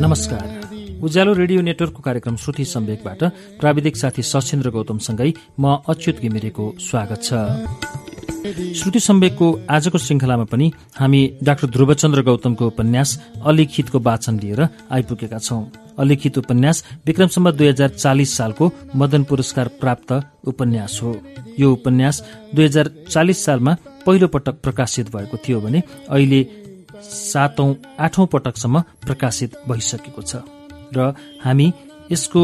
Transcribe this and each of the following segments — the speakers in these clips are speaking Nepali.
नमस्कार। उज्यालो रेडियो नेटवर्कको कार्यक्रम श्रुति सम्वेकबाट प्राविधिक साथी सशेन्द्र गौतमसँगै म अच्युत घिमिरेको स्वागत छ। श्रुति सम्वेकको आजको श्रृङ्खलामा पनि हामी डाक्टर ध्रुवचन्द्र गौतमको उपन्यास अलिखितको वाचन लिएर आइपुगेका छौं। अलिखित उपन्यास विक्रमसम्म दुई हजार चालिस सालको मदन पुरस्कार प्राप्त उपन्यास हो। यो उपन्यास दुई हजार चालिस सालमा पहिलो पटक प्रकाशित भएको थियो भने अहिले सातौं आठौं पटकसम्म प्रकाशित भइसकेको छ। र हामी यसको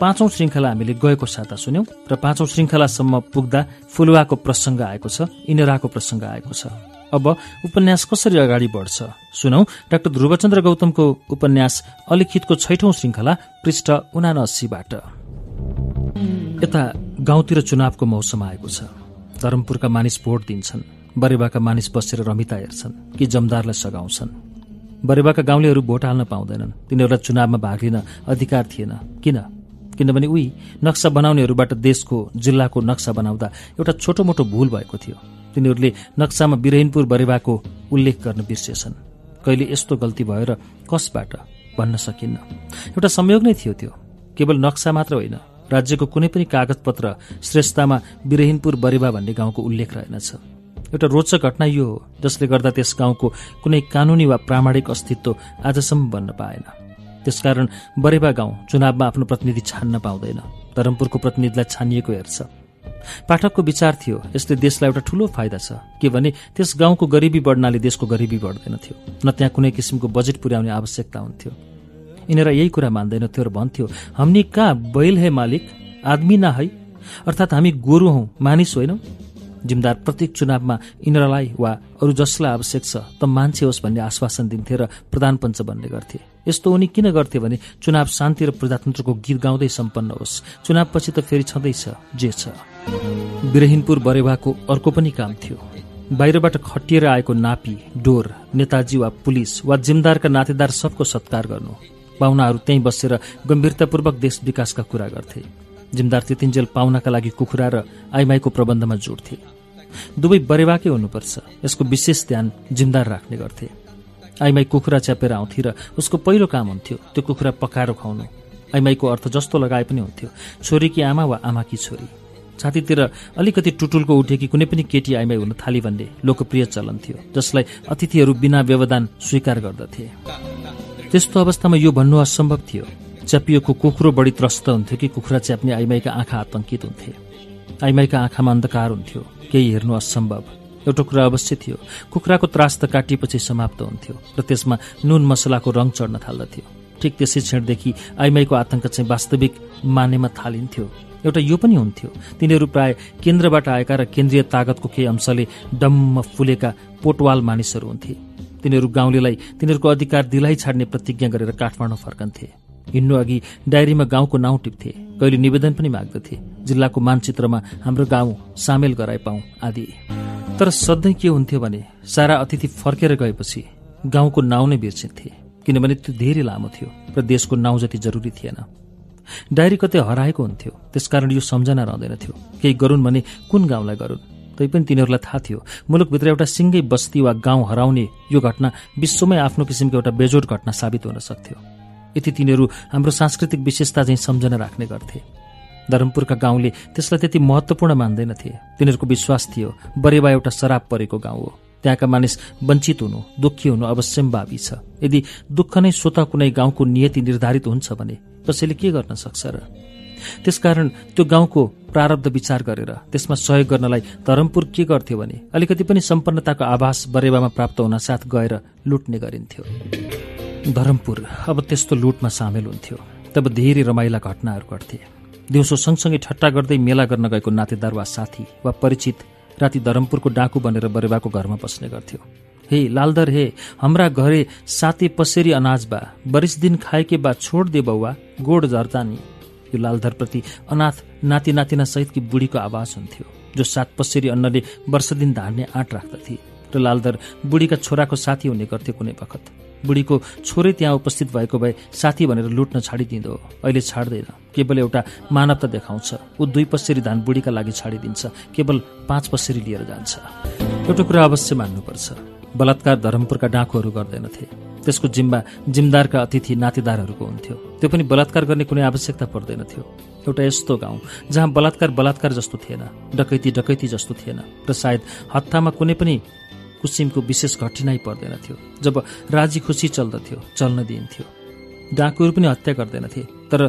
पाँचौं श्रृङ्खला हामीले गएको साता सुन्यौं र पाँचौं श्रृङ्खलासम्म पुग्दा फुलुवाको प्रसङ्ग आएको छ इनराको प्रसङ्ग आएको छ। अब उपन्यास कसरी अगाडि बढ्छ? सुनौ डाक्टर ध्रुवचन्द्र गौतमको उपन्यास अलिखितको छैठौं श्रृङ्खला पृष्ठ उनासीबाट। यता गाउँतिर चुनावको मौसम आएको छ। धरमपुरका मानिस भोट दिन्छन्। बरेबाका मानिस बसेर रमिता हेर्छन् कि जमदारलाई सघाउँछन्। बरेबाका गाउँलेहरू भोट हाल्न पाउँदैनन्। तिनीहरूलाई चुनावमा भाग लिन अधिकार थिएन। किन? किनभने उही नक्सा बनाउनेहरूबाट देशको जिल्लाको नक्सा बनाउँदा एउटा छोटो मोटो भूल भएको थियो। तिनीहरूले नक्सामा बिरहिनपुर बरेबाको उल्लेख गर्न बिर्सेछन् कहिले यस्तो गल्ती भयो र कसबाट भन्न सकिन्न? एउटा संयोग नै थियो त्यो। केवल नक्सा मात्र होइन राज्यको कुनै पनि कागजपत्र श्रेष्ठतामा बिरहिनपुर बरेबा भन्ने गाउँको उल्लेख रहेनछ। एउटा रोचक घटना यो हो जसले गर्दा त्यस गाउँको कुनै कानूनी वा प्रामाणिक अस्तित्व आजसम्म बन्न पाएन। त्यसकारण बरेबा गाउँ चुनावमा आफ्नो प्रतिनिधि छान्न पाउँदैन। धरमपुरको प्रतिनिधिलाई छानिएको हेर्छ। पाठकको विचार थियो यसले देशलाई एउटा ठूलो फाइदा छ के भने त्यस गाउँको गरिबी बढ्नाले देशको गरिबी बढ्दैन थियो न त्यहाँ कुनै किसिमको बजेट पुर्याउने आवश्यकता हुन्थ्यो। यिनीहरू यही कुरा मान्दैनथ्यो र भन्थ्यो हामी कहाँ बैल है मालिक? आदमी न है? अर्थात् हामी गोरु हौ मानिस होइनौ? जिम्दार प्रत्येक चुनावमा इन्द्रलाई वा अरू जसलाई आवश्यक छ त मान्छे होस् भन्ने आश्वासन दिन्थे र प्रधान पञ्च बन्ने गर्थे। यस्तो उनी किन गर्थे भने चुनाव शान्ति र प्रजातन्त्रको गीत गाउँदै सम्पन्न होस्। चुनावपछि त फेरि छँदैछ जे छ। बिरहिनपुर बरेवाको अर्को पनि काम थियो। बाहिरबाट खटिएर आएको नापी डोर नेताजी वा पुलिस वा जिम्दारका नातेदार सबको सत्कार गर्नु। पाहुनाहरू त्यहीँ बसेर गम्भीरतापूर्वक देश विकासका कुरा गर्थे। जिम्दार तितिन्जेल पाउनका लागि कुखुरा र आइमाईको प्रबन्धमा जोड्थे दुवै बरेवाकै हुनुपर्छ। यसको विशेष ध्यान जिम्दार राख्ने गर्थे। आइमाई कुखुरा च्यापेर आउँथे र उसको पहिलो काम हुन्थ्यो त्यो कुखुरा पकाएर खुवाउनु। आइमाईको अर्थ जस्तो लगाए पनि हुन्थ्यो छोरीकी आमा वा आमाकी छोरी। छातीतिर अलिकति टुटुलको उठेकी कुनै पनि केटी आइमाई हुन थाली भन्ने लोकप्रिय चलन थियो जसलाई अतिथिहरू बिना व्यवधान स्वीकार गर्दथे। त्यस्तो अवस्थामा यो भन्नु असम्भव थियो। च्यापिएको कुखुरो बढी त्रस्त हुन्थ्यो कि कुखुरा च्याप्ने आइमाईका आँखा आतंकित हुन्थे। आइमाईका आँखामा अन्धकार हुन्थ्यो केही हेर्नु असम्भव। एउटा कुरा अवश्य थियो कुखुराको त्रास त काटिएपछि समाप्त हुन्थ्यो र त्यसमा नुन मसलाको रङ चढ्न थाल्दथ्यो। ठिक त्यसै क्षणदेखि आइमाईको आतंक चाहिँ वास्तविक मानेमा थालिन्थ्यो। एउटा यो पनि हुन्थ्यो तिनीहरू प्राय केन्द्रबाट आएका र केन्द्रीय तागतको केही अंशले डम्म फुलेका पोटवाल मानिसहरू हुन्थे। तिनीहरू गाउँलेलाई तिनीहरूको अधिकार दिलाइ छाड्ने प्रतिज्ञा गरेर काठमाडौँ फर्कन्थे। हिँड्नु अघि डायरीमा गाउँको नाउँ टिप्थे। कहिले निवेदन पनि माग्दथे। जिल्लाको मानचित्रमा हाम्रो गाउँ सामेल गराए पाऊ आदि। तर सधैँ के हुन्थ्यो भने सारा अतिथि फर्केर गएपछि गाउँको नाउँ नै बिर्सिन्थे। किनभने त्यो धेरै लामो थियो र देशको नाउँ जति जरुरी थिएन। डायरी कतै हराएको हुन्थ्यो। त्यसकारण यो सम्झना रहँदैन थियो। केही गरून् भने कुन गाउँलाई गरून्? तैपनि तिनीहरूलाई थाहा थियो मुलुकभित्र एउटा सिङ्गै बस्ती वा गाउँ हराउने यो घटना विश्वमै आफ्नो किसिमको एउटा बेजोड घटना साबित हुन सक्थ्यो। यति तिनीहरू हाम्रो सांस्कृतिक विशेषता चाहिँ सम्झना राख्ने गर्थे। धरमपुरका गाउँले त्यसलाई त्यति महत्वपूर्ण मान्दैनथे। तिनीहरूको विश्वास थियो बरेवा एउटा शराब परेको गाउँ हो। त्यहाँका मानिस वञ्चित हुनु दुःखी हुनु अवश्यम्भावी छ। यदि दुःख नै स्वत कुनै गाउँको नियति निर्धारित हुन्छ भने कसैले के गर्न सक्छ र? त्यसकारण त्यो गाउँको प्रारब्ध विचार गरेर त्यसमा सहयोग गर्नलाई धरमपुर के गर्थ्यो भने अलिकति पनि सम्पन्नताको आभास बरेवामा प्राप्त हुन साथ गएर लुट्ने गरिन्थ्यो। धरमपुर अब त्यस्तो लुटमा सामेल हुन्थ्यो। तब धेरै रमाइला घटनाहरू घट्थे। दिउँसो सँगसँगै ठट्टा गर्दै मेला गर्न गएको नातेदार वा साथी वा परिचित राति धरमपुरको डाकु बनेर बरेवाको घरमा बस्ने गर्थ्यो। हे लालदर हे हाम्रा घरे साते पसेरी अनाज बा बरिस दिन खाएके बा छोड दे बौवा गोड झर्तानी यो लालधरप्रति अनाथ नाति नातिना सहितकी बुढीको आवाज हुन्थ्यो जो सात पसेरी अन्नले वर्ष दिन धान्ने आँट राख्दथे। र लालधर बुढीका छोराको साथी हुने गर्थे कुनै बखत। बुढीको छोरै त्यहाँ उपस्थित भएको भए साथी भनेर लुट्न छाडिदिँदो। अहिले छाड्दैन। केवल एउटा मानवता देखाउँछ। ऊ दुई पसेरी धान बुढीका लागि छाडिदिन्छ। केवल पाँच पसेरी लिएर जान्छ। एउटा कुरा अवश्य मान्नुपर्छ। बलात्कार धरमपुरका डाकुहरू गर्दैनथे। त्यसको जिम्मा जिम्दारका अतिथि नातेदारहरूको हुन्थ्यो। त्यो पनि बलात्कार गर्ने कुनै आवश्यकता पर्दैनथ्यो। एउटा यस्तो गाउँ जहाँ बलात्कार बलात्कार जस्तो थिएन डकैती डकैती जस्तो थिएन र सायद हत्तामा कुनै पनि कुसिमको विशेष घटिनाइ पर्दैनथ्यो जब राजी खुसी चल्दथ्यो चल्न दिइन्थ्यो। डाकुहरू पनि हत्या गर्दैनथे तर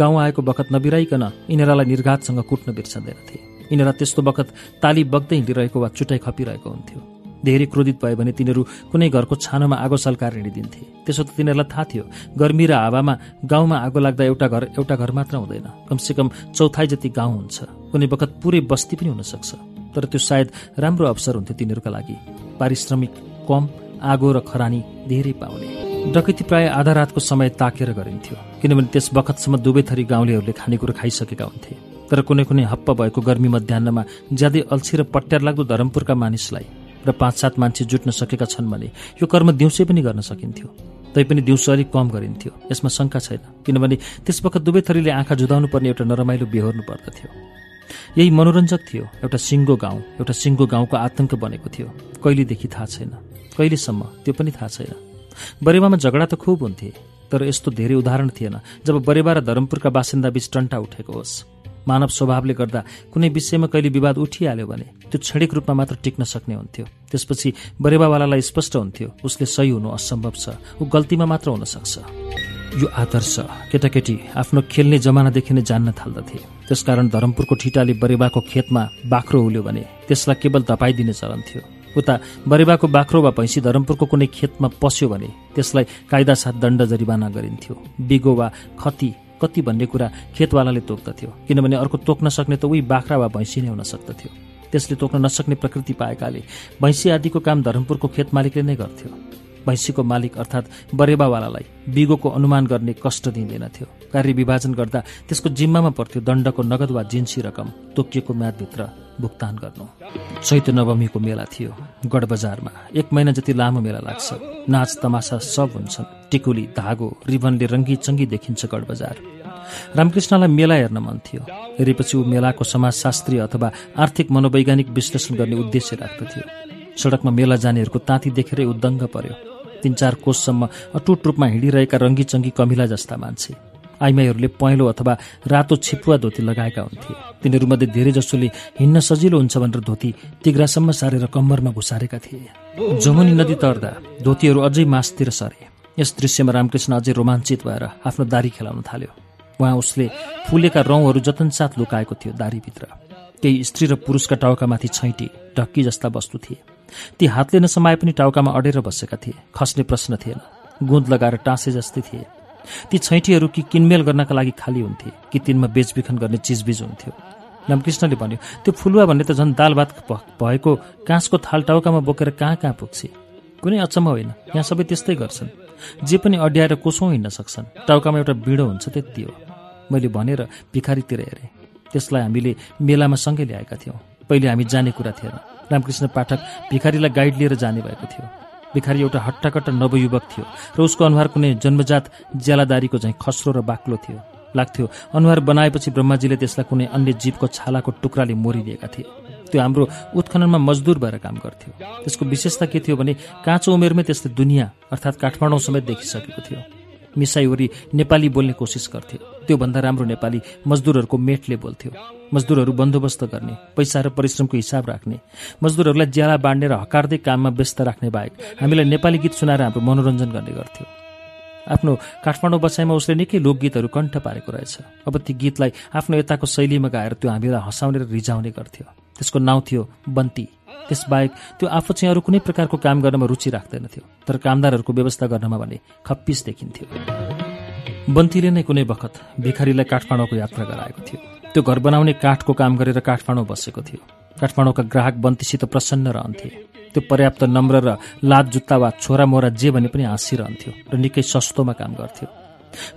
गाउँ आएको बखत नबिराइकन यिनीहरूलाई निर्घातसँग कुट्न बिर्सँदैनथे यिनीहरूलाई त्यस्तो बखत ताली बग्दै हिँडिरहेको वा चुटाइ खपिरहेको हुन्थ्यो। धेरै क्रोधित भयो भने तिनीहरू कुनै घरको छानोमा आगो सल्काएर हिँडिदिन्थे। त्यसो त तिनीहरूलाई थाहा थियो गर्मी र हावामा गाउँमा आगो लाग्दा एउटा घर एउटा घर मात्र हुँदैन। कमसेकम चौथाइ जति गाउँ हुन्छ कुनै बखत पुरै बस्ती पनि हुन सक्छ तर त्यो सायद राम्रो अवसर हुन्थ्यो तिनीहरूका लागि। पारिश्रमिक कम आगो र खरानी धेरै पाउने। डकैती प्राय आधा रातको समय ताकेर गरिन्थ्यो किनभने त्यस बखतसम्म दुवै थरी गाउँलेहरूले खानेकुरो खाइसकेका हुन्थे। तर कुनै कुनै हप्प भएको गर्मी मध्याहमा ज्यादै अल्छी र पट्यार लाग्दो धरमपुरका मानिसलाई र पाँच सात मान्छे जुट्न सकेका छन् भने यो कर्म दिउँसै पनि गर्न सकिन्थ्यो। तैपनि दिउँसो अलिक कम गरिन्थ्यो यसमा शङ्का छैन किनभने त्यसवखत दुवै थरीले आँखा जुदाउनु पर्ने एउटा नरमाइलो बेहोर्नु पर्दथ्यो। यही मनोरञ्जक थियो। एउटा सिङ्गो गाउँ एउटा सिङ्गो गाउँको आतंक बनेको थियो। कहिलेदेखि थाहा छैन। कहिलेसम्म त्यो पनि थाहा छैन। बरेवामा झगडा त खुब हुन्थे तर यस्तो धेरै उदाहरण थिएन जब बरेवा र धरमपुरका बासिन्दा बीच टन्टा उठेको होस्। मानव स्वभावले गर्दा कुनै विषयमा कहिले विवाद उठिहाल्यो भने त्यो क्षणिक रूपमा मात्र टिक्न सक्ने हुन्थ्यो। त्यसपछि बरेवावालालाई स्पष्ट हुन्थ्यो उसले सही हुनु असम्भव छ ऊ गल्तीमा मात्र हुन सक्छ। यो आदर्श। केटाकेटी आफ्नो खेल्ने जमानादेखि नै जान्न थाल्दथे। त्यसकारण धरमपुरको ठिटाले बरेवाको खेतमा बाख्रो हुल्यो भने त्यसलाई केवल धपाइदिने चलन थियो। उता बरेवाको बाख्रो वा भैँसी धरमपुरको कुनै खेतमा पस्यो भने त्यसलाई कायदा साथ दण्ड जरिवाना गरिन्थ्यो। बिगो वा खती कति भन्ने कुरा खेतवालाले तोक्दथ्यो। किनभने अर्को तोक्न सक्ने त उही बाख्रा वा भैँसी नै हुन सक्दथ्यो। त्यसले तोक्न नसक्ने प्रकृति पाएकाले भैँसी आदिको काम धरमपुरको खेत मालिकले नै गर्थ्यो। भैँसीको मालिक अर्थात् बरेबावालालाई बिगोको अनुमान गर्ने कष्ट दिँदैनथ्यो कार्य विभाजन गर्दा त्यसको जिम्मामा पर्थ्यो दण्डको नगद वा जिन्सी रकम तोकिएको म्यादभित्र भुक्तान गर्नु। चैत्य नवमीको मेला थियो गढबजारमा एक महिना जति लामो मेला लाग्छ। नाच तमासा सब हुन्छन्। टिकुली धागो रिबनले रङ्गी चङ्गी देखिन्छ गढबजार रामकृष्णलाई मेला हेर्न मन थियो। हेरेपछि ऊ मेलाको समाजशास्त्रीय अथवा आर्थिक मनोवैज्ञानिक विश्लेषण गर्ने उद्देश्य राख्दथ्यो। सडकमा मेला जानेहरूको ताती देखेरै उद्दङ्ग पर्यो। तीन चार कोषसम्म अटुट रूपमा हिँडिरहेका रङ्गी चङ्गी कमिला जस्ता मान्छे। आइमाईहरूले पहेँलो अथवा रातो छिपुवा धोती लगाएका हुन्थे। तिनीहरूमध्ये धेरै जसोले हिँड्न सजिलो हुन्छ भनेर धोती तिग्रासम्म सारेर कम्मरमा घुसारेका थिए। जमुनी नदी तर्दा धोतीहरू अझै मासतिर सरे। यस दृश्यमा रामकृष्ण अझै रोमाञ्चित भएर आफ्नो दारी खेलाउन थाल्यो। उहाँ उसले फुलेका रौँहरू जतनसाथ लुकाएको थियो दारीभित्र। केही स्त्री र पुरुषका टाउकामाथि छैटी ढक्की जस्ता वस्तु थिए। ती हातले नसमाए पनि टाउकामा अडेर बसेका थिए। खस्ने प्रश्न थिएन। गुन्द लगाएर टाँसे जस्तै थिए। ती छैटीहरू कि किनमेल गर्नका लागि खाली हुन्थे कि तिनमा बेचबिखन गर्ने चिजबिज हुन्थ्यो। रामकृष्णले भन्यो त्यो फुलुवा भन्ने त झन् दाल भात भएको काँसको थाल टाउकामा बोकेर कहाँ कहाँ पुग्छ? कुनै अचम्म होइन। यहाँ सबै त्यस्तै गर्छन्। जे पनि अड्याएर कोसौँ हिँड्न सक्छन्। टाउकामा एउटा बिडो हुन्छ त्यति हो। मैले भनेर भिखारीतिर हेरेँ। त्यसलाई हामीले मेलामा सँगै ल्याएका थियौँ। पहिले हामी जाने कुरा थिएन। रामकृष्ण पाठक भिखारीलाई गाइड लिएर जाने भएको थियो। भिखारी एउटा हट्टाकट्टा नवयुवक थियो र उसको अनुहार कुनै जन्मजात ज्यालादारीको झैँ खस्रो र बाक्लो थियो। लाग्थ्यो अनुहार बनाएपछि ब्रह्माजीले त्यसलाई कुनै अन्य जीवको छालाको टुक्राले मोरिदिएका थिए। त्यो हाम्रो उत्खननमा मजदुर भएर काम गर्थ्यो। त्यसको विशेषता के थियो भने काँचो उमेरमै त्यसले दुनियाँ अर्थात् काठमाडौँ समेत देखिसकेको थियो। मिसाइवरी नेपाली बोल्ने कोसिस गर्थ्यो। त्योभन्दा राम्रो नेपाली मजदुरहरूको मेटले बोल्थ्यो। मजदुरहरू बन्दोबस्त गर्ने पैसा र परिश्रमको हिसाब राख्ने। मजदुरहरूलाई ज्याला बाँड्ने र हकारदै काममा व्यस्त राख्ने बाहेक हामीलाई नेपाली गीत सुनाएर हाम्रो मनोरञ्जन गर्ने गर्थ्यो। आफ्नो काठमाडौँ बसाइमा उसले निकै लोकगीतहरू कण्ठ पारेको रहेछ। अब ती गीतलाई आफ्नो यताको शैलीमा गाएर त्यो हामीलाई हँसाउने र रिझाउने गर्थ्यो। त्यसको नाउँ थियो बन्ती। त्यसबाहेक त्यो आफू चाहिँ अरू कुनै प्रकारको काम गर्नमा रुचि राख्दैनथ्यो। तर कामदारहरूको व्यवस्था गर्नमा भने खप्पिस देखिन्थ्यो। बन्तीले नै कुनै बखत भिखारीलाई काठमाडौँको यात्रा गराएको थियो। त्यो घर बनाउने काठको काम गरेर काठमाडौँ बसेको थियो। काठमाडौँका ग्राहक बन्तीसित प्रसन्न रहन्थे। त्यो पर्याप्त नम्र र लाद जुत्ता वा छोरा मोरा जे भने पनि हाँसिरहन्थ्यो र निकै सस्तोमा काम गर्थ्यो।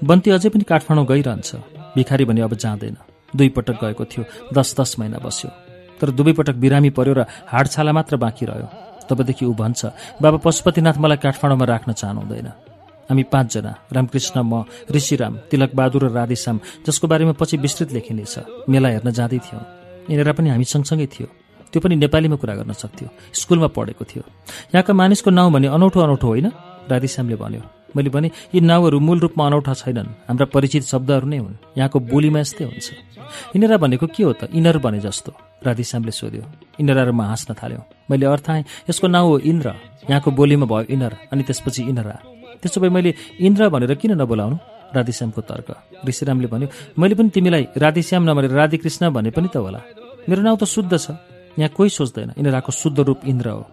बन्ती अझै पनि काठमाडौँ गइरहन्छ। भिखारी भने अब जाँदैन। दुई पटक गएको थियो। दस दस महिना बस्यो। तर दुवैपटक बिरामी पर्यो र हाडछाला मात्र बाँकी रह्यो। तबदेखि ऊ भन्छ बाबा पशुपतिनाथ मलाई काठमाडौँमा राख्न चाहनुहुँदैन। हामी पाँचजना रामकृष्ण म ऋषिराम तिलकबहादुर र राधेश्याम जसको बारेमा पछि विस्तृत लेखिनेछ। मेला हेर्न जाँदै थियौँ। यिनीहरू पनि हामी सँगसँगै थियो। त्यो पनि नेपालीमा कुरा गर्न सक्थ्यो। स्कुलमा पढेको थियो। यहाँका मानिसको नाउँ भने अनौठो अनौठो होइन? राधेश्यामले भन्यो। मैले भने यी नाउँहरू मूल रूपमा अनौठा छैनन्। हाम्रा परिचित शब्दहरू नै हुन्। यहाँको बोलीमा यस्तै हुन्छ। इनरा भनेको के हो त? इनर भने जस्तो। राधेश्यामले सोध्यो। इनराहरूमा हाँस्न थाल्यो। मैले अर्थाएँ यसको नाउँ हो इन्द्र। यहाँको बोलीमा भयो इनर अनि त्यसपछि इनरा। त्यसो भए मैले इन्द्र भनेर किन नबोलाउनु? राधेश्यामको तर्क। ऋषिरामले भन्यो मैले पनि तिमीलाई राधेश्याम नभनेर राधेकृष्ण भने पनि त होला। मेरो नाउँ त शुद्ध छ। यहाँ कोही सोच्दैन। इनराको शुद्ध रूप इन्द्र हो।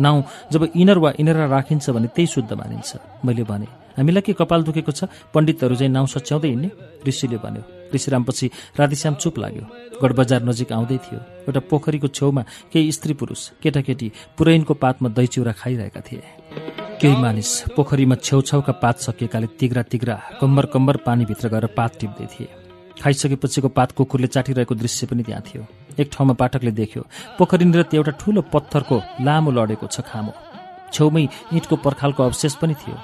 नाउँ जब इनर वा इनरा राखिन्छ भने त्यही शुद्ध मानिन्छ। मैले भने हामीलाई के कपाल दुखेको छ? पण्डितहरू चाहिँ नाउँ सच्याउँदै हिँड्ने? ऋषिले भन्यो ऋषिरामपछि राधेश्याम चुप लाग्यो। गढबजार नजिक आउँदै थियो। एउटा पोखरीको छेउमा केही स्त्री पुरुष केटाकेटी पुरैनको पातमा दही चिउरा खाइरहेका थिए। केही मानिस पोखरीमा छेउछाउका पात सकिएकाले तिग्रा तिग्रा कम्बर कम्बर पानीभित्र गएर पात टिप्दै थिए। खाइसकेपछिको पात कुकुरले चाटिरहेको दृश्य पनि त्यहाँ थियो। एक ठाउँमा पाठकले देख्यो पोखरीनिर त्यो एउटा ठूलो पत्थरको लामो लडेको छ खामो। छेउमै इँटको पर्खालको अवशेष पनि थियो।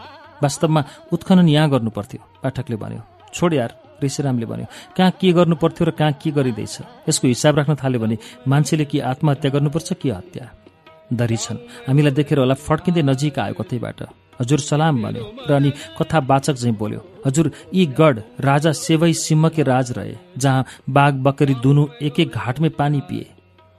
वास्तवमा उत्खनन यहाँ गर्नु पर्थ्यो पाठकले भन्यो। छोड यार ऋषिरामले भन्यो कहाँ के गर्नु पर्थ्यो र कहाँ के गरिँदैछ? यसको हिसाब राख्न थाल्यो भने मान्छेले कि आत्महत्या गर्नुपर्छ कि हत्या? दरी छन्। हामीलाई देखेर होला फड्किँदै नजिक आयो कतैबाट हजुर सलाम भन्यो। र अनि कथावाचक चाहिँ बोल्यो हजुर यी गढ राजा सेवै सिंहके राज रहे जहाँ बाघ बकरी दुनु एक एक घाटमै पानी पिए।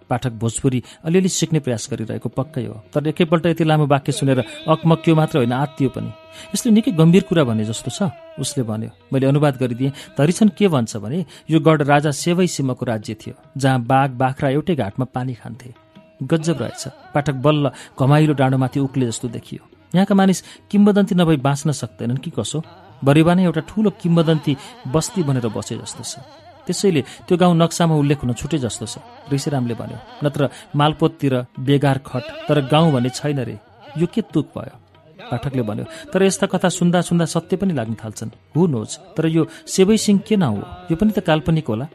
पाठक भोजपुरी अलिअलि सिक्ने प्रयास गरिरहेको पक्कै हो तर एकैपल्ट यति लामो वाक्य सुनेर अकमक्यो मात्र होइन आत्तियो पनि। यसले निकै गम्भीर कुरा भने जस्तो छ। उसले भन्यो मैले अनुवाद गरिदिएँ। धरिछन् के भन्छ भने यो गढ राजा सेवै सिंहको राज्य थियो जहाँ बाघ बाख्रा एउटै घाटमा पानी खान्थे। गजब रहेछ। पाठक बल्ल घमाइलो डाँडोमाथि उक्ले जस्तो देखियो। यहाँका मानिस किम्बदन्ती नभई बाँच्न सक्दैनन् कि कसो? बरिबा नै एउटा ठूलो किम्बदन्ती बस्ती बनेर बसे जस्तो छ। त्यसैले त्यो गाउँ नक्सामा उल्लेख हुन छुटे जस्तो छ ऋषिरामले भन्यो। नत्र मालपोततिर बेगार खट तर गाउँ भने छैन रे। यो के तुक भयो? पाठकले भन्यो तर यस्ता कथा सुन्दा सुन्दा सत्य पनि लाग्न थाल्छन्। हु नोज तर यो सेवै सिंह के नाउँ हो? यो पनि त काल्पनिक होला।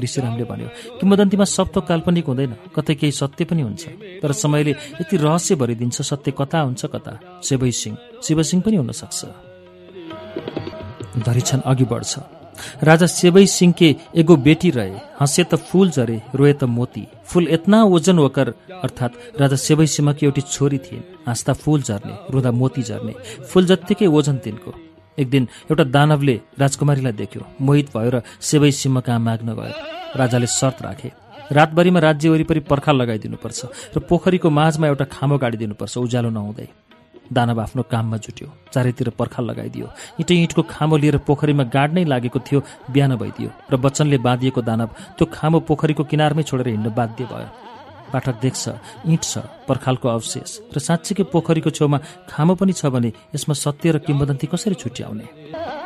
ऋषिरामले भन्यो किम्बदन्तीमा सब त काल्पनिक हुँदैन कतै केही सत्य पनि हुन्छ। तर समयले यति रहस्य भरिदिन्छ सत्य कता हुन्छ कता। सेवै सिंह शिवसिंह पनि हुन सक्छ धरिछन् अघि बढ्छ। राजा सेवै सिंहके एगो बेटी रहे हँसे त फूल झरे रोए त मोती। फूल एतना ओजन वकर अर्थात् राजा सेवै सिंहकी एउटी छोरी थिइन्। हाँस्दा फूल झर्ने रुँदा मोती झर्ने। फूल जत्तिकै ओजन तिनको। एक दिन एउटा दानवले राजकुमारीलाई देख्यो। मोहित भयो र सेवै कहाँ माग्न गयो। राजाले शर्त राखे। रातभरिमा राज्य वरिपरि पर्खाल लगाइदिनुपर्छ र पोखरीको माझमा एउटा खामो गाडिदिनुपर्छ उज्यालो नहुँदै। दानव आफ्नो काममा जुट्यो। चारैतिर पर्खाल लगाइदियो। इँटै इँटको खामो लिएर पोखरीमा गाड नै लागेको थियो बिहान भइदियो र बच्चनले बाँधिएको दानव त्यो खामो पोखरीको किनारमै छोडेर हिँड्न बाध्य भयो। पाठक देख्छ इँट छ पर्खालको अवशेष र साँच्चीकै पोखरीको छेउमा खामो पनि छ भने यसमा सत्य र किम्बदन्ती कसरी छुट्याउने?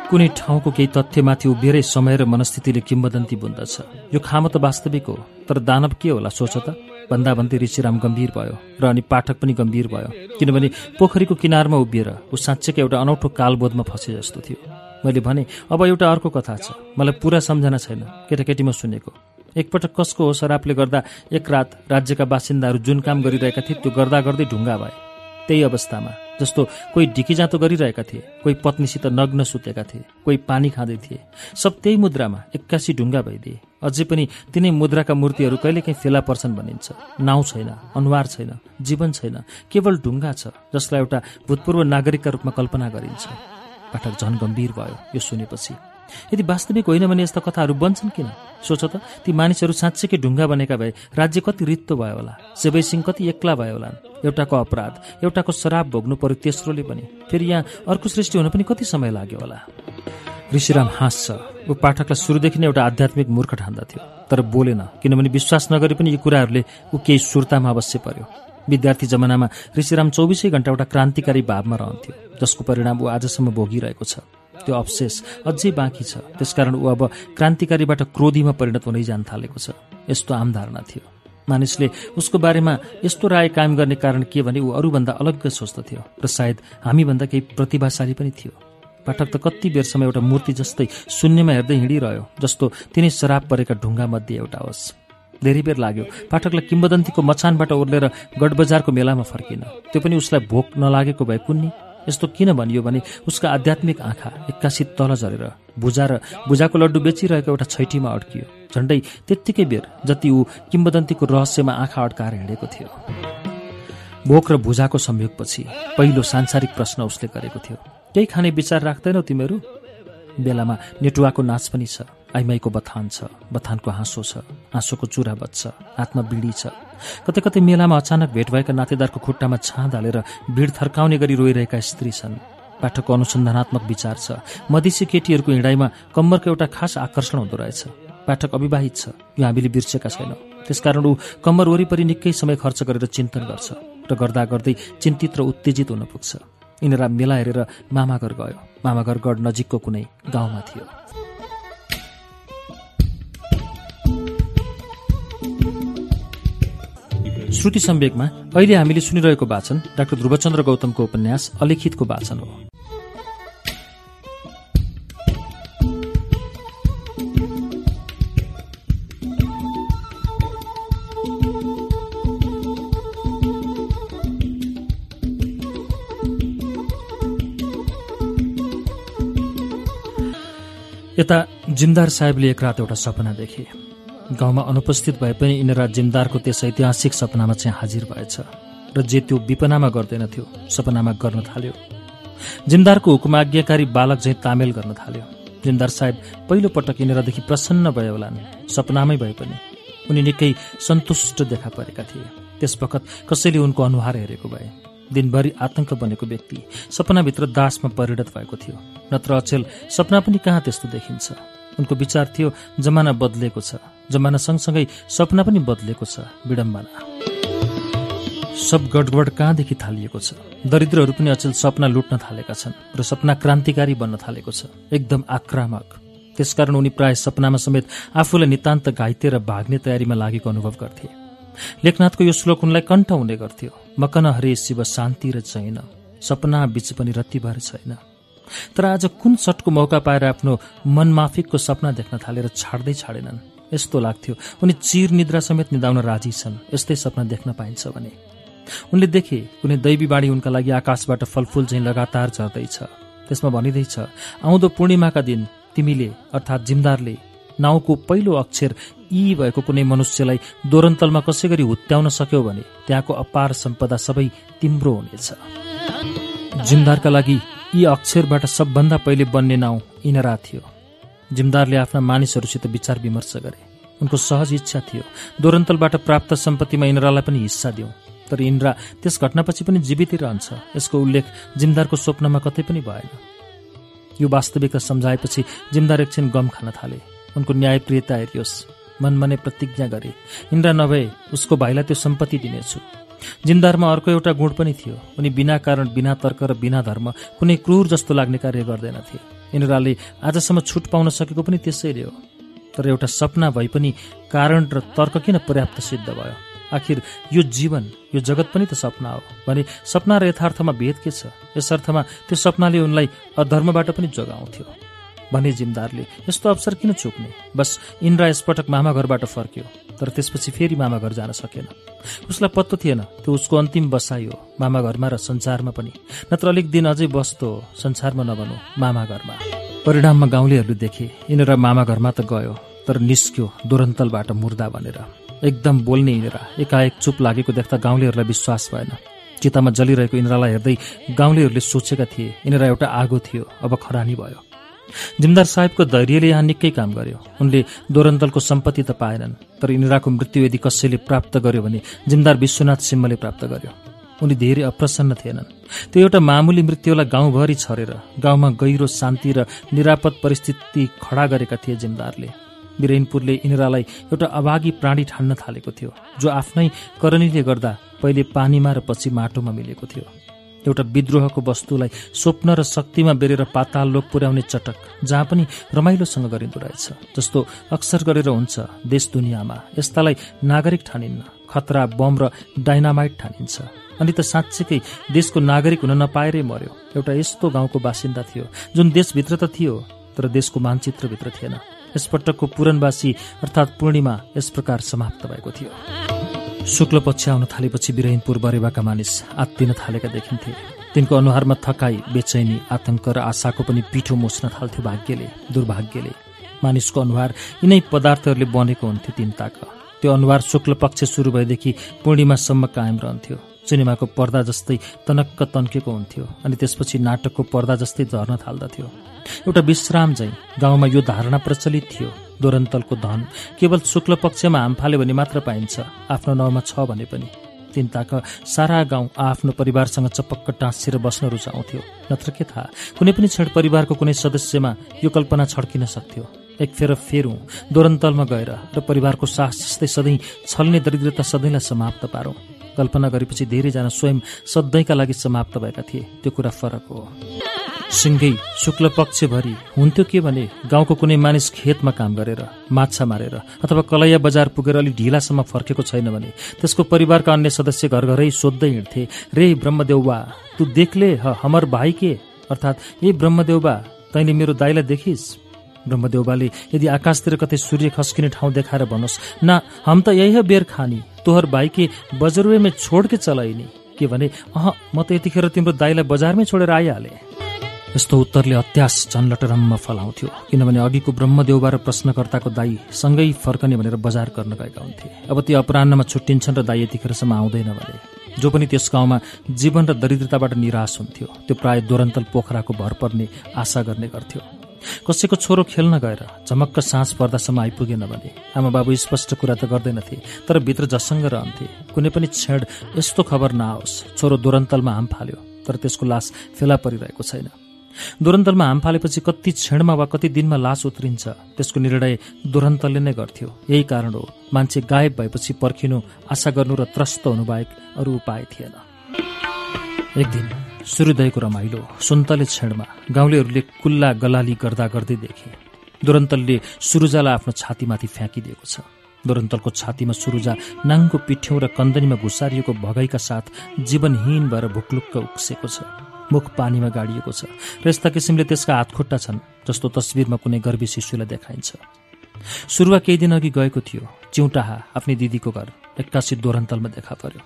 कुनै ठाउँको केही तथ्यमाथि उभिएरै समय र मनस्थितिले किम्बदन्ती बुन्दछ। यो खामो त वास्तविक हो तर दानव के होला सोच त? भन्दा भन्दै ऋषिराम गम्भीर भयो र अनि पाठक पनि गम्भीर भयो किनभने पोखरीको किनारमा उभिएर ऊ साँच्चैको एउटा अनौठो कालबोधमा फसे जस्तो थियो। मैले भने अब एउटा अर्को कथा छ मलाई पुरा सम्झना छैन केटाकेटीमा सुनेको। एकपटक कसको हो गर्दा एक रात राज्यका बासिन्दाहरू जुन काम गरिरहेका थिए त्यो गर्दा गर्दै ढुङ्गा भए। त्यही अवस्थामा जस्तो कोही ढिकीजाँतो गरिरहेका थिए कोही पत्नीसित नग्न सुतेका थिए कोही पानी खाँदै थिए सब त्यही मुद्रामा एक्कासी ढुङ्गा भइदिए। अझै पनि तिनै मुद्राका मूर्तिहरू कहिलेकाहीँ फेला पर्छन् भनिन्छ। नाउँ छैन अनुहार छैन जीवन छैन केवल ढुङ्गा छ जसलाई एउटा भूतपूर्व नागरिकका रूपमा कल्पना गरिन्छ। पाठक झन गम्भीर भयो यो सुनेपछि। यदि वास्तविक होइन भने यस्ता कथाहरू बन्छन् किन? सोच त ती मानिसहरू साँच्चैकै ढुङ्गा बनेका भए राज्य कति रित्तो भयो होला? सेवै सिंह कति एक्ला भयो होला एउटाको अपराध एउटाको शराब भोग्नु पर्यो तेस्रोले पनि। फेरि यहाँ अर्को सृष्टि हुन पनि कति समय लाग्यो होला? ऋषिराम हाँस्छ ऊ पाठकलाई सुरुदेखि नै एउटा आध्यात्मिक मूर्ख ठान्दथ्यो तर बोलेन किनभने विश्वास नगरे पनि यी कुराहरूले ऊ केही सुर्तामा अवश्य पर्यो। विद्यार्थी जमानामा ऋषिराम चौबिसै घण्टा एउटा क्रान्तिकारी भावमा रहन्थ्यो जसको परिणाम ऊ आजसम्म भोगिरहेको छ। त्यो अवशेष अझै बाँकी छ। त्यसकारण ऊ अब क्रान्तिकारीबाट क्रोधीमा परिणत हुनै जान थालेको छ। यस्तो आम धारणा थियो। मानिसले उसको बारेमा यस्तो राय कायम गर्ने कारण के भने ऊ अरूभन्दा अलग्ग सोच्दथ्यो र सायद हामीभन्दा केही प्रतिभाशाली पनि थियो। पाठक त कति बेरसम्म एउटा मूर्ति जस्तै शून्यमा हेर्दै हिँडिरह्यो जस्तो तिनै शराब परेका ढुङ्गा मध्ये एउटा होस्। धेरै बेर लाग्यो। पाठकलाई किम्बदन्तीको मचानबाट ओर्लेर गढबजारको मेलामा फर्किन। त्यो पनि उसलाई भोक नलागेको भए कुन्नी? यस्तो किन भनियो भने उसका आध्यात्मिक आँखा एक्कासी तल झरेर भुजा र भुजाको लड्डु बेचिरहेको एउटा छैटीमा अड्कियो। झण्डै त्यत्तिकै बेर जति ऊ किम्बदन्तीको रहस्यमा आँखा अड्काएर हिँडेको थियो। भोक र भुजाको संयोगपछि पहिलो सांसारिक प्रश्न उसले गरेको थियो केही खाने विचार राख्दैनौ तिमीहरू? बेलामा नेटुवाको नाच पनि छ आइमाईको बथान छ बथानको हाँसो छ हाँसोको चुरा बच्छ हातमा बिडी छ कतै कतै मेलामा अचानक भेट भएका नातेदारको खुट्टामा छाँद हालेर भिड थर्काउने गरी रोइरहेका स्त्री छन्। पाठकको अनुसन्धानात्मक विचार छ। मधेसी केटीहरूको हिँडाइमा कम्मरको एउटा खास आकर्षण हुँदो रहेछ। पाठक अविवाहित छ। यो हामीले बिर्सेका छैनौँ। त्यसकारण ऊ कम्मर वरिपरि निकै समय खर्च गरेर चिन्तन गर्छ र गर्दा गर्दै चिन्तित र उत्तेजित हुन पुग्छ। यिनीहरू मेला हेरेर मामाघर गयो। मामाघर गढ नजिकको कुनै गाउँमा थियो। श्रुति सम्वेकमा अहिले हामीले सुनिरहेको वाचन डाक्टर ध्रुवचन्द्र गौतमको उपन्यास अलिखितको वाचन हो। यता जिमदार साहेबले एक रात एउटा सपना देखे। गाउँमा अनुपस्थित भए पनि यिनीहरू जिमदारको त्यस ऐतिहासिक सपनामा चाहिँ हाजिर भएछ र जे त्यो विपनामा गर्दैनथ्यो सपनामा गर्न थाल्यो। जिमदारको हुकुम आज्ञाकारी बालक झैँ तामेल गर्न थाल्यो। जिमदार साहेब पहिलो पटक यिनीहरूदेखि प्रसन्न भए होलान्। सपनामै भए पनि उनी निकै सन्तुष्ट देखा परेका थिए। त्यस बखत कसैले उनको अनुहार हेरेको भए। दिनभरि आतंक बनेको व्यक्ति सपनाभित्र दासमा परिणत भएको थियो। नत्र अचेल सपना पनि कहाँ त्यस्तो देखिन्छ? उनको विचार थियो जमाना बदलेको छ। जमाना सँगसँगै सपना पनि बदलेको छ विडम्बना। सब गडबड कहाँदेखि थालिएको छ? दरिद्रहरू पनि अचेल सपना लुट्न थालेका छन् र सपना क्रान्तिकारी बन्न थालेको छ। एकदम आक्रामक। त्यसकारण उनी प्राय सपनामा समेत आफूलाई नितान्त घाइते र भाग्ने तयारीमा लागेको अनुभव गर्थे। लेखनाथको यो श्लोक उनलाई कण्ठ हुने गर्थ्यो। मकन हरे शिव शान्ति र छैन। सपना बीच पनि रत्तिभर छैन। तर आज कुन सटको मौका पाएर आफ्नो मनमाफिकको सपना देख्न थालेर छाड्दै छाडेनन्? यस्तो लाग्थ्यो। उनी चिर निद्रा समेत निदाउन राजी छन्। यस्तै सपना देख्न पाइन्छ भने। उनले देखे कुनै दैवी बाणी उनका लागि आकाशबाट फलफुल चाहिँ लगातार झर्दैछ। त्यसमा भनिँदैछ आउँदो पूर्णिमाका दिन तिमीले अर्थात् जिमदारले नाउँको पहिलो अक्षर यी भएको कुनै मनुष्यलाई दोरन्तलमा कसै गरी हुत्याउन सक्यो भने त्यहाँको अपार सम्पदा सबै तिम्रो हुनेछ। जिमदारका लागि यी अक्षरबाट सबभन्दा पहिले बन्ने नाउँ इनरा थियो। जिमदारले आफ्ना मानिसहरूसित विचार विमर्श गरे। उनको सहज इच्छा थियो। दोरन्तलबाट प्राप्त सम्पत्तिमा इनरालाई पनि हिस्सा दिउँ। तर इन्द्रा त्यस घटनापछि पनि जीवितै रहन्छ। यसको उल्लेख जिमदारको स्वप्नमा कतै पनि भएन। यो वास्तविकता सम्झाएपछि जिमदार एकछिन गम खान थाले। उनको न्यायप्रियता हेरियोस्। मनमने प्रतिज्ञा गरे। इन्द्रा नभए उसको भाइलाई त्यो सम्पत्ति दिनेछु। जिमदारमा अर्को एउटा गुण पनि थियो उनी बिना कारण बिना तर्क र बिना धर्म कुनै क्रूर जस्तो लाग्ने कार्य गर्दैनथे इन्द्राले आजसम्म छुट पाउन सकेको पनि त्यसैले हो। तर एउटा सपना भए पनि कारण र तर्क किन पर्याप्त सिद्ध भयो? आखिर यो जीवन यो जगत पनि त सपना हो भने सपना र यथार्थमा भेद के छ? यस अर्थमा त्यो सपनाले उनलाई अधर्मबाट पनि जोगाउँथ्यो। भने जिमदारले यस्तो अवसर किन चुक्ने? बस इन्द्रा यसपटक मामा घरबाट फर्क्यो तर त्यसपछि फेरि मामा घर जान सकेन। उसलाई पत्तो थिएन त्यो उसको अन्तिम बसाइ हो मामा घरमा र संसारमा पनि। नत्र अलिक दिन अझै बस्तो हो संसारमा नभनौ मामा घरमा परिणाममा गाउँलेहरूले देखे यिनीहरू मामा घरमा त गयो तर निस्क्यो दुरन्तलबाट मुर्दा भनेर। एकदम बोल्ने इन्द्रा एकाएक चुप लागेको देख्दा गाउँलेहरूलाई विश्वास भएन। चितामा जलिरहेको इन्द्रालाई हेर्दै गाउँलेहरूले सोचेका थिए यिनीहरू एउटा आगो थियो अब खरानी भयो। जिमदार साहेबको धैर्यले यहाँ निकै काम गर्यो। उनले दोरन्तलको सम्पत्ति त पाएनन् तर इन्द्राको मृत्यु यदि कसैले प्राप्त गर्यो भने जिमदार विश्वनाथ सिम्मले प्राप्त गर्यो। उनी धेरै अप्रसन्न थिएनन्। त्यो एउटा मामुली मृत्युलाई गाउँभरि छरेर गाउँमा गहिरो शान्ति र निरापद परिस्थिति खडा गरेका थिए जिमदारले। वीरेनपुरले इन्द्रालाई एउटा अभागी प्राणी ठान्न थालेको थियो जो आफ्नै करणीले गर्दा पहिले पानीमा र पछि माटोमा मिलेको थियो। एउटा विद्रोहको वस्तुलाई स्वप्न र शक्तिमा बेरेर पाताल लोक पुर्याउने चटक जहाँ पनि रमाइलोसँग गरिँदो रहेछ। जस्तो अक्सर गरेर हुन्छ देश दुनियाँमा यस्तालाई नागरिक ठानिन्न खतरा बम र डाइनामाइट ठानिन्छ। अनि त साँच्चीकै देशको नागरिक हुन नपाएरै मर्यो। एउटा यस्तो गाउँको बासिन्दा थियो जुन देशभित्र त थियो तर देशको मानचित्रभित्र थिएन। यसपटकको पुरनवासी अर्थात् पूर्णिमा यस प्रकार समाप्त भएको थियो। शुक्ल पक्ष आउन थालेपछि बिरहिनपुर बरेवाका मानिस आत्तिन थालेका देखिन्थे। तिनको अनुहारमा थकाई बेचैनी आतंक र आशाको पनि पिठो मोच्न थाल्थ्यो भाग्यले दुर्भाग्यले। मानिसको अनुहार यिनै पदार्थहरूले बनेको हुन्थ्यो तिनताक त्यो अनुहार शुक्ल पक्ष सुरु भएदेखि पूर्णिमासम्म कायम रहन्थ्यो। सिनेमाको पर्दा जस्तै तनक्क तन्केको हुन्थ्यो अनि त्यसपछि नाटकको पर्दा जस्तै झर्न थाल्दथ्यो। एउटा विश्राम झैँ गाउँमा यो धारणा प्रचलित थियो। दोरन्तलको धन केवल शुक्ल पक्षमा हाम फाल्यो भने मात्र पाइन्छ। आफ्नो नाउँमा छ भने पनि। चिन्ताक सारा गाउँ आफ्नो परिवारसँग चपक्क टाँसिएर बस्न रुचाउँथ्यो नत्र के थाहा कुनै पनि छेड परिवारको कुनै सदस्यमा यो कल्पना छड्किन सक्थ्यो। एक फेर फेरौँ दोरन्तलमा गएर र परिवारको सास जस्तै सधैँ छल्ने दरिद्रता सधैँलाई समाप्त पारौँ। कल्पना गरेपछि धेरैजना स्वयं सधैँका लागि समाप्त भएका थिए। त्यो कुरा फरक हो। सिङ्गै शुक्ल पक्षभरि हुन्थ्यो के भने गाउँको कुनै मानिस खेतमा काम गरेर माछा मारेर अथवा कलैया बजार पुगेर अलिक ढिलासम्म फर्केको छैन भने त्यसको परिवारका अन्य सदस्य घर घरै सोध्दै हिँड्थे रे ब्रह्मदेउबा तु देखले? हमर भाइ के? अर्थात् ए ब्रह्मदेउबा तैँले मेरो दाईलाई देखिस्? ब्रह्मदेउबाले यदि आकाशतिर कतै सूर्य खस्किने ठाउँ देखाएर भनोस् न हम त यही बेर खानी। तोहर भाइ के बजरुवेमै छोडके चलाइने। के भने अह म त यतिखेर तिम्रो दाईलाई बजारमै छोडेर आइहालेँ। यस्तो उत्तरले अत्यास झन्लटरम्म फलाउँथ्यो। किनभने अघिको ब्रह्मदेउबा र प्रश्नकर्ताको दाई सँगै फर्कने भनेर बजार गर्न गएका हुन्थे। अब ती अपरान्नमा छुट्टिन्छन् र दाई यतिखेरसम्म आउँदैन भने। जो पनि त्यस गाउँमा जीवन र दरिद्रताबाट निराश हुन्थ्यो त्यो प्राय दोरन्तल पोखराको भर पर्ने आशा गर्ने गर्थ्यो। कसैको छोरो खेल्न गएर झमक्क साँझ पर्दासम्म आइपुगेन भने आमा बाबु स्पष्ट कुरा त गर्दैनथे तर भित्र जसङ्ग रहन्थे। कुनै पनि छेड यस्तो खबर नआओस् छोरो दोरन्तलमा हाम फाल्यो तर त्यसको लास फेला परिरहेको छैन। दुरन्तलमा हाम फालेपछि कति क्षणमा वा कति दिनमा लास उत्रिन्छ। त्यसको निर्णय दुरन्तलले नै गर्थ्यो। यही कारण हो मान्छे गायब भएपछि पर्खिनु आशा गर्नु र त्रस्त हुनु बाहेक अरू उपाय थिएन। एक दिन सूर्योदयको रमाइलो सुन्तले क्षणमा गाउँलेहरूले कुल्ला गलाली गर्दा गर्दै देखे। दुरन्तलले सुरुजालाई आफ्नो छातीमाथि फ्याँकिदिएको छ। दुरन्तलको छातीमा सुरुजा नाङ्गो पिठ्यौँ र कन्दनीमा घुसारिएको भगाइका साथ जीवनहीन भएर भुकलुक्क उक्सेको छ। मुख पानीमा गाडिएको छ र यस्ता किसिमले त्यसका हातखुट्टा छन् जस्तो तस्विरमा कुनै गर्वी शिशुलाई देखाइन्छ। सुरुवा केही दिन अघि गएको थियो। चिउटाहा आफ्नै दिदीको घर एक्कासी दोरन्तलमा देखा पर्यो।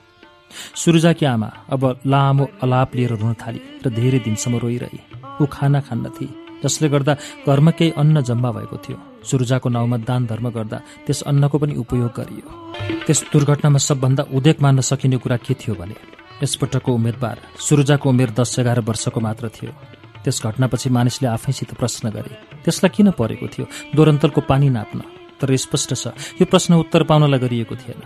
सुरुजाकी आमा अब लामो अलाप लिएर रुन थाली र धेरै दिनसम्म रोइरहे। ऊ खाना खान्न थिए जसले गर्दा घरमा केही अन्न जम्मा भएको थियो। सुरुजाको नाउँमा दान धर्म गर्दा त्यस अन्नको पनि उपयोग गरियो। त्यस दुर्घटनामा सबभन्दा उदेक मान्न सकिने कुरा के थियो भने यसपटकको उम्मेद्वार सुरुजाको उमेर दस एघार वर्षको मात्र थियो। त्यस घटनापछि मानिसले आफैसित प्रश्न गरे त्यसलाई किन परेको थियो? दोरन्तलको पानी नाप्न। तर स्पष्ट छ यो प्रश्न उत्तर पाउनलाई गरिएको थिएन।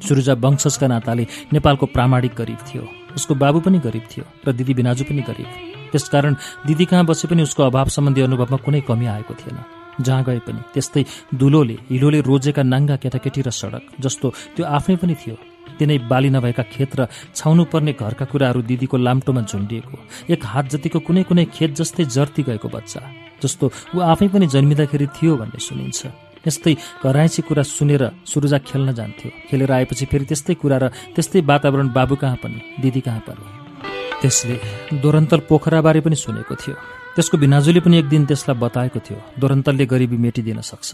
सुरुजा वंशजका नाताले नेपालको प्रामाणिक गरिब थियो। उसको बाबु पनि गरिब थियो र दिदी बिनाजु पनि गरिब। त्यसकारण दिदी कहाँ बसे पनि उसको अभाव सम्बन्धी अनुभवमा कुनै कमी आएको थिएन। जहाँ गए पनि त्यस्तै दुलोले हिलोले रोजेका नाङ्गा केटाकेटी र सडक जस्तो त्यो आफै पनि थियो। तिनै बाली नभएका खेत र छाउनु पर्ने घरका कुराहरू दिदीको लाम्टोमा झुन्डिएको। एक हात जतिको कुनै कुनै खेत जस्तै जर्ती गएको बच्चा जस्तो ऊ आफै पनि जन्मिँदाखेरि थियो भन्ने सुनिन्छ। यस्तै घराइसी कुरा सुनेर सुरुजा खेल्न जान्थ्यो। खेलेर आएपछि फेरि त्यस्तै कुरा र त्यस्तै वातावरण बाबु कहाँ पनि दिदी कहाँ पनि। त्यसले दोरन्तल पोखराबारे पनि सुनेको थियो। त्यसको भिनाजुले पनि एक दिन त्यसलाई बताएको थियो दोरन्तलले गरिबी मेटिदिन सक्छ।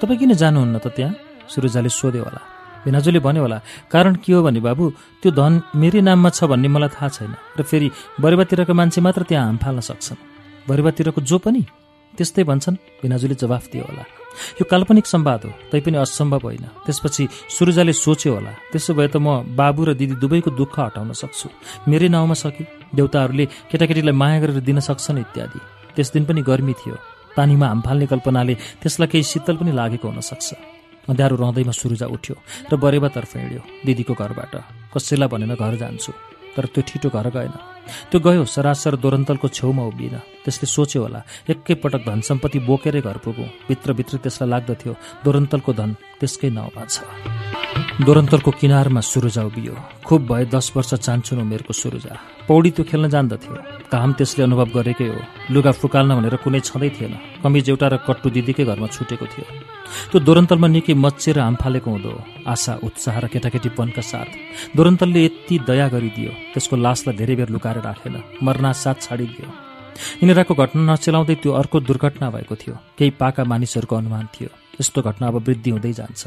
तपाईँ किन जानुहुन्न त त्यहाँ? सुरुजाले सोध्यो होला भिनाजुले भन्यो होला कारण के हो भने बाबु त्यो धन मेरै नाममा छ भन्ने मलाई थाहा छैन र फेरि बरेबातिरको मान्छे मात्र त्यहाँ हाम फाल्न सक्छन्। बरेबातिरको जो पनि त्यस्तै भन्छन् भिनाजुले जवाफ दियो होला। यो काल्पनिक सम्वाद हो तैपनि असम्भव होइन। त्यसपछि सुरुजाले सोच्यो होला त्यसो भए त म बाबु र दिदी दुवैको दुःख हटाउन सक्छु। मेरै नाउँमा सकि देउताहरूले केटाकेटीलाई माया गरेर दिन सक्छन् इत्यादि। त्यस दिन पनि गर्मी थियो। पानीमा हाम फाल्ने कल्पनाले त्यसलाई केही शीतल पनि लागेको हुन सक्छ। अँध्यारो रहँदैमा सुरुजा उठ्यो र बरेबातर्फ हिँड्यो दिदीको घरबाट। कसैलाई भनेर घर जान्छु तर त्यो ठिटो घर गएन। त्यो गयो सरासर दोरन्तलको छेउमा उभिएन त्यसले सोच्यो होला एकैपटक धन सम्पत्ति बोकेरै घर पुगौँ। भित्रभित्र त्यसलाई लाग्दथ्यो दोरन्तलको धन त्यसकै नाउँमा छ। दोरन्तलको किनारमा सुरुजा उभियो। खुब भए दस वर्ष चान्चुन उमेरको सुरुजा। पौडी त्यो खेल्न जान्दथ्यो। काम त्यसले अनुभव गरेकै हो। लुगा फुकाल्न भनेर कुनै छँदै थिएन। कमिज एउटा र कट्टु दिदीकै घरमा छुटेको थियो। त्यो दोरन्तलमा निकै मच्चेर हाम फालेको हुँदो आशा उत्साह र केटाकेटीपनका साथ। दोरन्तलले यति दया गरिदियो। त्यसको लासलाई धेरै बेर लुकाएर राखेन। मर्ना साथ छाडिदियो। यिनीहरूको घटना नचलाउँदै त्यो अर्को दुर्घटना भएको थियो। केही पाका मानिसहरूको अनुमान थियो। यस्तो घटना अब वृद्धि हुँदै जान्छ।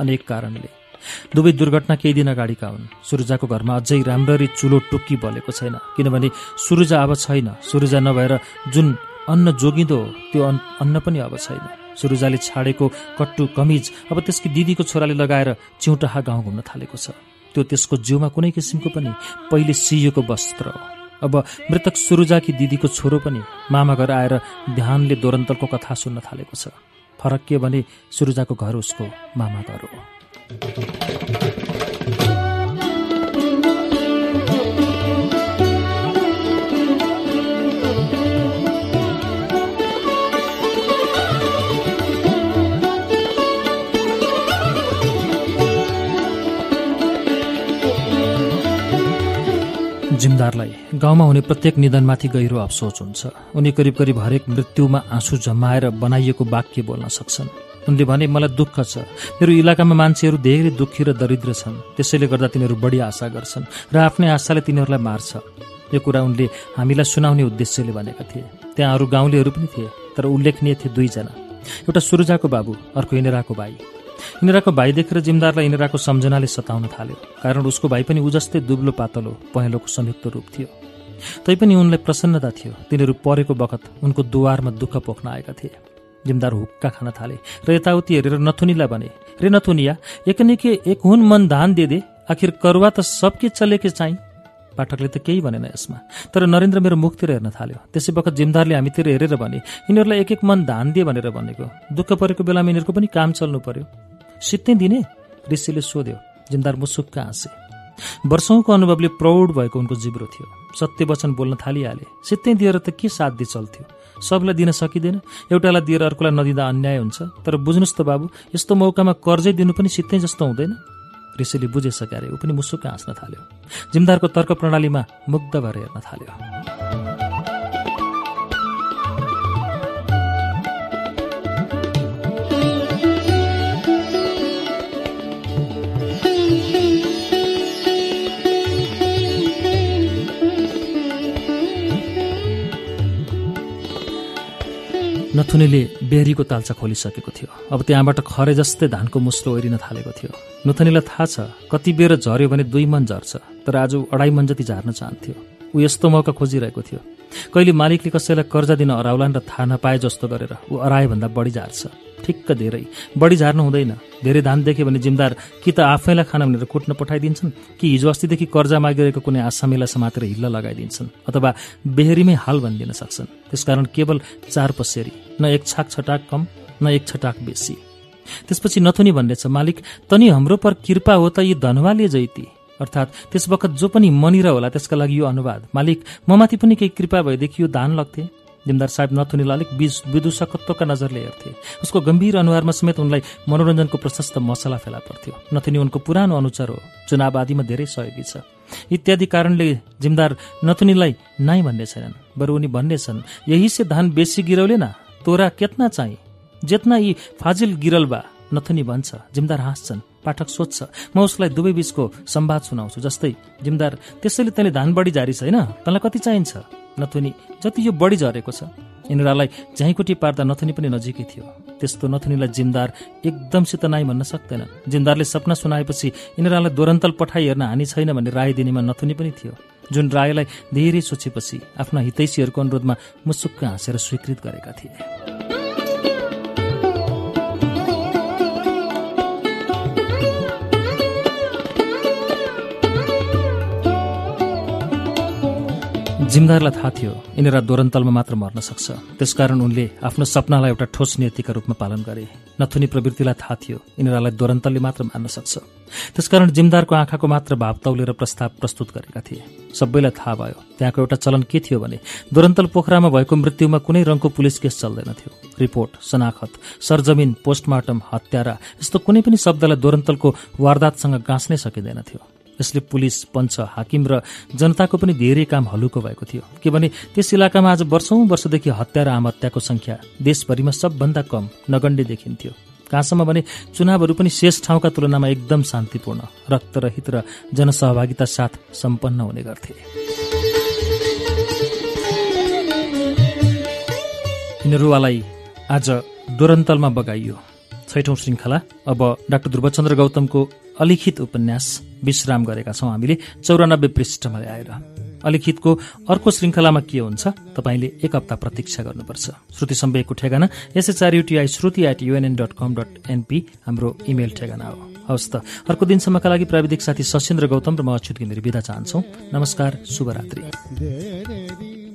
अनेक कारणले। दुवै दुर्घटना केही दिन अगाडिका हुन्। सुरुजाको घरमा अझै राम्ररी चुलो टुक्की बलेको छैन। किनभने सुरुजा अब छैन। सुरुजा नभएर जुन अन्न जोगिँदो त्यो अन्न पनि अब छैन। सुरुजाले छाडेको कट्टु कमिज अब त्यसकी दिदीको छोराले लगाएर चिउटहा गाउँ घुम्न थालेको छ। त्यो त्यसको जिउमा कुनै किसिमको पनि पहिले सिइएको वस्त्र हो। अब मृतक सुरुजाकी दिदीको छोरो पनि मामा घर आएर ध्यानले दोरन्तलको कथा सुन्न थालेको छ। फरक के भने सुरुजाको घर उसको मामा घर हो। जिमदारलाई गाउँमा हुने प्रत्येक निधनमाथि गहिरो अफसोस हुन्छ। उनी करिब करिब हरेक मृत्युमा आँसु जमाएर बनाइएको वाक्य बोल्न सक्छन्। उनले भने मलाई दुःख छ। मेरो इलाकामा मान्छेहरू धेरै दुःखी र दरिद्र छन्। त्यसैले गर्दा तिनीहरू बढी आशा गर्छन् र आफ्नै आशाले तिनीहरूलाई मार्छ। यो कुरा उनले हामीलाई सुनाउने उद्देश्यले भनेका थिए। त्यहाँ अरू गाउँलेहरू पनि थिए तर उल्लेखनीय थिए दुईजना एउटा सुरुजाको बाबु अर्को इनेराको भाइ। इनेराको भाइ देखेर जिमदारलाई इनेराको सम्झनाले सताउन थाल्यो कारण उसको भाइ पनि ऊ जस्तै दुब्लो पातलो पहेँलोको संयुक्त रूप थियो। तैपनि उनलाई प्रसन्नता थियो। तिनीहरू परेको बखत उनको दुवारमा दुःख पोख्न आएका थिए। जिमदार हुक्का खान थाले। र यताउति हेरेर नथुनीलाई भने रे नथुनिया एकनिके एक हुन मन धान दे दे आखिर करुवा त सबके चलेके चाहिँ? पाठकले त केही भनेन यसमा। तर नरेन्द्र मेरो मुखतिर हेर्न थाल्यो। त्यसै बखत जिमदारले हामीतिर हेरेर भने यिनीहरूलाई एक एक मन धान दिए भनेर भनेको। दुःख परेको बेलामा यिनीहरूको पनि काम चल्नु पर्यो। सित्तै दिने? ऋषिले सोध्यो। जिमदार मुसुक्क हाँसे। वर्षौंको अनुभवले प्रौढ भएको उनको जिब्रो थियो। सत्य वचन बोल्न थालिहाले। सित्तै दिएर त के साध्य चल्थ्यो? सबलाई दिन सकिँदैन। एउटालाई दिएर अर्कोलाई नदिँदा अन्याय हुन्छ। तर बुझ्नुहोस् त बाबु यस्तो मौकामा कर्जै दिनु पनि सित्तै जस्तो हुँदैन। ऋषिले बुझिसके ऊ पनि मुसुक्क हाँस्न थाल्यो। जिमदारको तर्क प्रणालीमा मुग्ध भएर हेर्न थाल्यो। नथुनीले बेहरीको तालचा खोलिसकेको थियो। अब त्यहाँबाट खरे जस्तै धानको मुस्लो ओरिन थालेको थियो। नथुनीलाई थाहा छ कति बेर झऱ्यो भने दुई मन झर्छ तर आज अढाई मन जति झार्न चाहन्थ्यो। ऊ यस्तो मौका खोजिरहेको थियो। कहिले मालिकले कसैलाई कर्जा दिन अराउलान् र थाहा नपाए जस्तो गरेर ऊ अराएभन्दा बढी झार्छ। ठिक्क धेरै। बढी झार्नु हुँदैन। धेरै धान देख्यो भने जिम्दार कि त आफैलाई खाना भनेर कुट्न पठाइदिन्छन् कि हिजो अस्तिदेखि कर्जा मागिरहेको कुनै आसामीलाई समातेर हिल्ल लगाइदिन्छन् अथवा बेहेरीमै हाल भनिदिन सक्छन्। त्यसकारण केवल चार पसेरी न एक छाक छटाक कम न एक छटाक बेसी। त्यसपछि नथुनी भन्नेछ मालिक तनी हाम्रो पर कृपा हो त यी धनवाले जैती। अर्थात् त्यस बखत जो पनि मनिर होला त्यसका लागि यो अनुवाद। मालिक ममाथि पनि केही कृपा भएदेखि यो दान लग्थे। जिमदार साहेब नथुनीलाई अलिक बिज विदूषकत्वका नजरले हेर्थे। उसको गम्भीर अनुहारमा समेत उनलाई मनोरञ्जनको प्रशस्त मसला फेला पर्थ्यो। नथुनी उनको पुरानो अनुचार हो। चुनाव आदिमा धेरै सहयोगी छ। इत्यादि कारणले जिमदार नथुनीलाई नाइ भन्ने छैनन्। बरु उनी भन्ने छन् यही से धान बेसी गिरौले न? तोरा केतना चाहिँ? जेतना यी फाजिल गिरलबा नथुनी भन्छ। जिमदार हाँस्छन् पाठक सोध्छ। म उसलाई दुवै बीचको सम्वाद सुनाउँछु जस्तै जिमदार त्यसैले तैँले धान बढी जारी छैन तँलाई कति चाहिन्छ? नथुनी जति यो बढी झरेको छ। यिनीहरूलाई झ्याइकोटी पार्दा नथुनी पनि नजिकै थियो। त्यस्तो नथुनीलाई जिमदार एकदमसित नाइ भन्न सक्दैन। जिमदारले सपना सुनाएपछि यिनीहरूलाई दोरन्तल पठाइ हेर्न हानि छैन भन्ने राय दिनेमा नथुनी पनि थियो। जुन रायलाई धेरै सोचेपछि आफ्ना हितैषीहरूको अनुरोधमा मुसुक्क हाँसेर स्वीकृत गरेका थिए। जिमदारलाई थाहा थियो यिनीहरू दोरन्तलमा मात्र मर्न सक्छ। त्यसकारण उनले आफ्नो सपनालाई एउटा ठोस नीतिका रूपमा पालन गरे। नथुनी प्रवृत्तिलाई थाहा थियो यिनीहरूलाई दोरन्तलले मात्र मार्न सक्छ। त्यसकारण जिमदारको आँखाको मात्र भाव तौलेर प्रस्ताव प्रस्तुत गरेका थिए। सबैलाई थाहा भयो त्यहाँको एउटा चलन के थियो भने दोरन्तल पोखरामा भएको मृत्युमा कुनै रङको पुलिस केस चल्दैन थियो रिपोर्ट सनाखत सरजमिन पोस्टमार्टम हत्यारा यस्तो कुनै पनि शब्दलाई दोरन्तलको वारदातसँग गाँच्नै सकिँदैन थियो यसले पुलिस पञ्च हाकिम र जनताको पनि धेरै काम हलुको भएको थियो। किनभने त्यस इलाकामा आज वर्षौं वर्षदेखि हत्या र आमहत्याको संख्या देशभरिमा सबभन्दा कम नगण्य देखिन्थ्यो। कहाँसम्म भने चुनावहरू पनि शेष ठाउँका तुलनामा एकदम शान्तिपूर्ण रक्तरहित र जनसहभागिता साथ सम्पन्न हुने गर्थे। यिनीहरूलाई आज दुरन्तलमा बगाइयो। छैठौं श्रृङ्खला। अब डाक्टर ध्रुवचन्द्र गौतमको अलिखित उपन्यास विश्राम गरेका छौँ हामीले चौरानब्बे पृष्ठमा आएर। अलिखितको अर्को श्रृङ्खलामा के हुन्छ तपाईँले एक हप्ता प्रतीक्षा गर्नुपर्छ। श्रुति सम्वेकको ठेगाना SHR UTI Shruti at UNN dot com dot NP हाम्रो इमेल ठेगाना हो। हवस् त अर्को दिनसम्मका लागि प्राविधिक साथी सशेन्द्र गौतम र म अच्युत घिमिरी विदा चाहन्छौ। नमस्कार शुभरात्री।